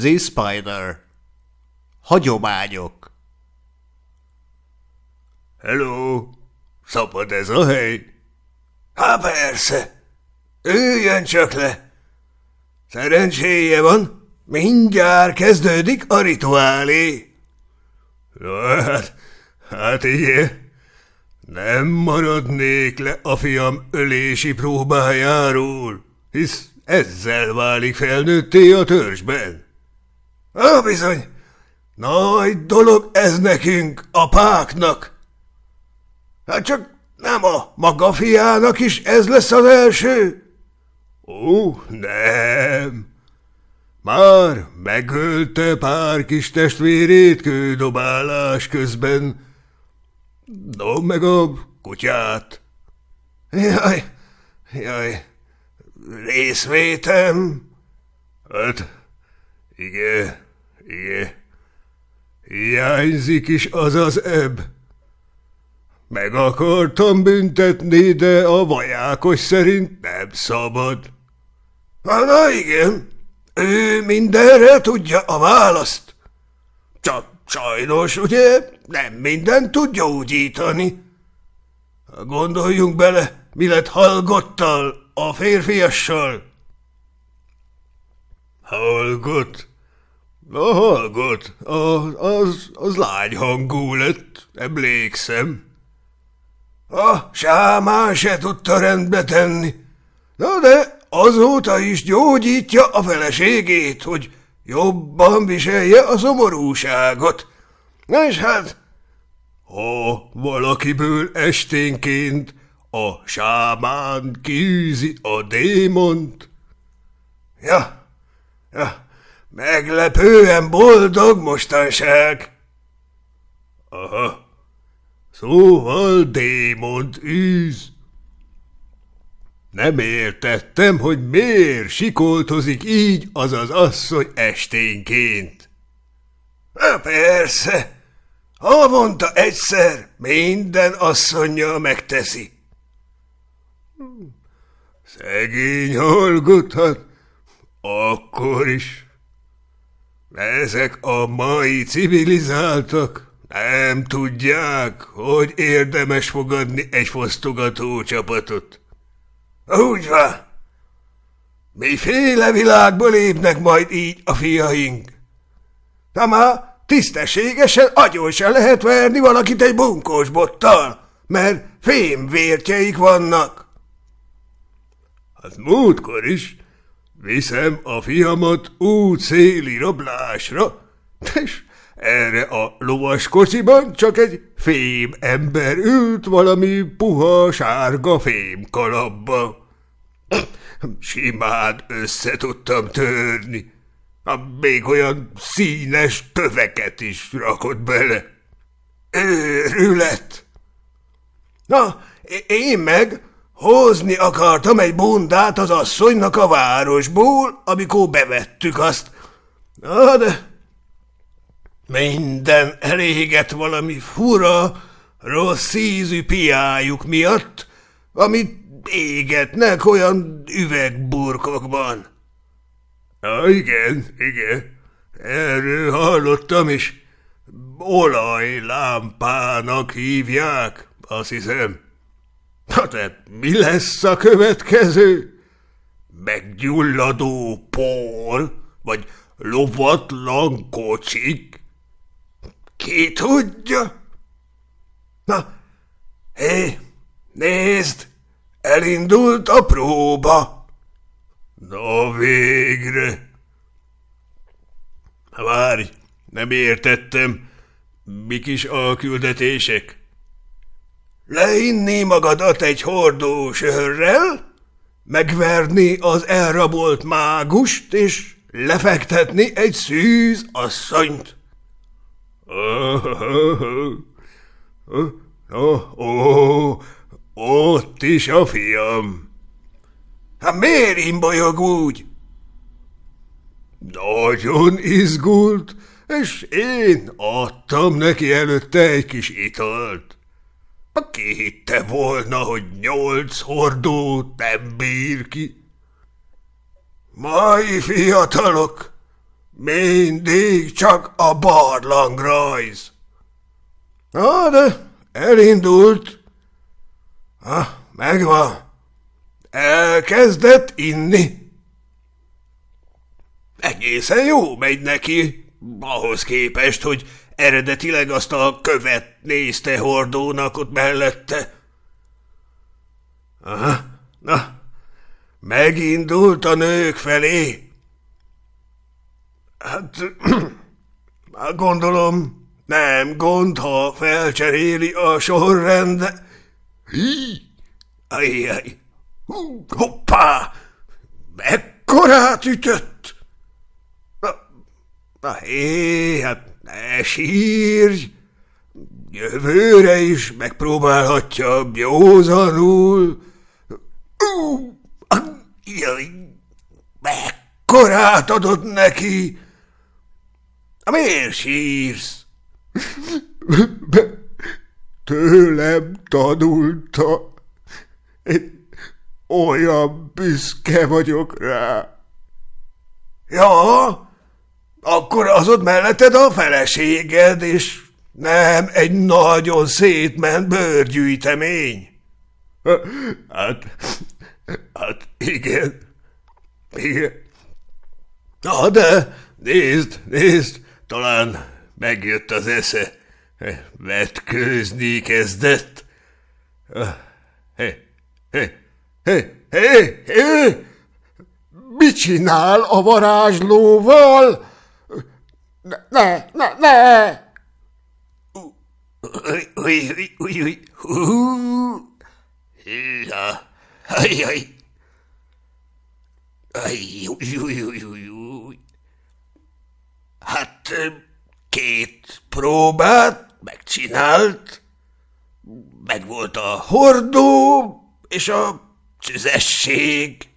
The Spider. Hagyományok. Hello, szabad ez a hely? Há persze, üljön csak le. Szerencséje van, mindjárt kezdődik a rituálé. Ja, hát, hát igen, nem maradnék le a fiam ölési próbájáról, hisz ezzel válik felnőtté a törzsben. Á, bizony, nagy dolog ez nekünk, páknak. Hát csak nem a maga fiának is ez lesz az első? Ó, nem. Már megölte pár kis testvérét kődobálás közben. No, meg a kutyát. Jaj, jaj, részvétem. Hát, igen, igen. Hiányzik is az az ebb. Meg akartam büntetni, de a vajákos szerint nem szabad. Na, igen, ő mindenre tudja a választ. Csak sajnos, ugye, nem minden tud gyógyítani. Gondoljunk bele, mi lett Halgottal, a férfiassal. Halgot? A halgot, a, az, az lány hangú lett, emlékszem. A sámán se tudta rendbe tenni. Na de azóta is gyógyítja a feleségét, hogy jobban viselje a szomorúságot. Na és hát... Ha valakiből esténként a sámán kiűzi a démont... Ja, ja, meglepően boldog mostanság. Aha, szóval démont űz. Nem értettem, hogy miért sikoltozik így az az asszony esténként. Persze, havonta egyszer minden asszonyja megteszi. Szegény hallgathat, akkor is. Ezek a mai civilizáltak nem tudják, hogy érdemes fogadni egy fosztogató csapatot. Úgy van. Miféle világból lépnek majd így a fiaink? Na már tisztességesen agyon se lehet verni valakit egy bunkós bottal, mert fémvértjeik vannak. Hát múltkor is viszem a fiamat út széli rablásra, és erre a lovas kocsiban csak egy fém ember ült valami puha sárga fémkalapba. Simán össze tudtam törni. Még olyan színes töveket is rakott bele. Őrület! Na, én meg hozni akartam egy bundát az asszonynak a városból, amikor bevettük azt. Na, de minden elégett valami fura, rossz ízű piájuk miatt, amit égetnek olyan üvegburkokban. Na igen, igen, erről hallottam is. Olajlámpának hívják, azt hiszem. Na de mi lesz a következő? Meggyulladó por, vagy lovatlan kocsik? Ki tudja? Na, hé, nézd, elindult a próba. Na végre! Várj, nem értettem. Mik is a küldetések? Leinni magadat egy hordó sörrel, megverni az elrabolt mágust, és lefektetni egy szűz asszonyt. Ó, ó, ott is a fiam. Hát miért imbolyog úgy? Nagyon izgult, és én adtam neki előtte egy kis italt. Ki hitte volna, hogy nyolc hordót nem bír ki? Mai fiatalok, Mindig csak a barlangrajz. Na, de elindult. Ha, megvan. Elkezdett inni. Egészen jó megy neki, ahhoz képest, hogy eredetileg azt a követ nézte hordónak ott mellette. Aha, na, megindult a nők felé. Hát, gondolom, nem gond, ha felcseréli a sorrend. Hí, ajjaj, hoppá, mekkorát ütött! Na, na hé, hát ne sírj! Jövőre is megpróbálhatja józanul. Jaj, mekkorát adott neki! Miért sírsz? Tőlem tanulta. Én olyan büszke vagyok rá. Ja, akkor az ott melletted a feleséged, és nem egy nagyon szétment bőrgyűjtemény. Hát, hát igen, igen. Na de, nézd, nézd, talán megjött az esze. Vetkőzni kezdett. Hé, hé, hé, hé, hé! Mit csinál a varázslóval? Ne, ne, ne! ne. Uj, uj, uj, uj, hú, ja, aj, aj, aj, uj, uj. Hát két próbát megcsinált, meg volt a hordó és a szüzesség.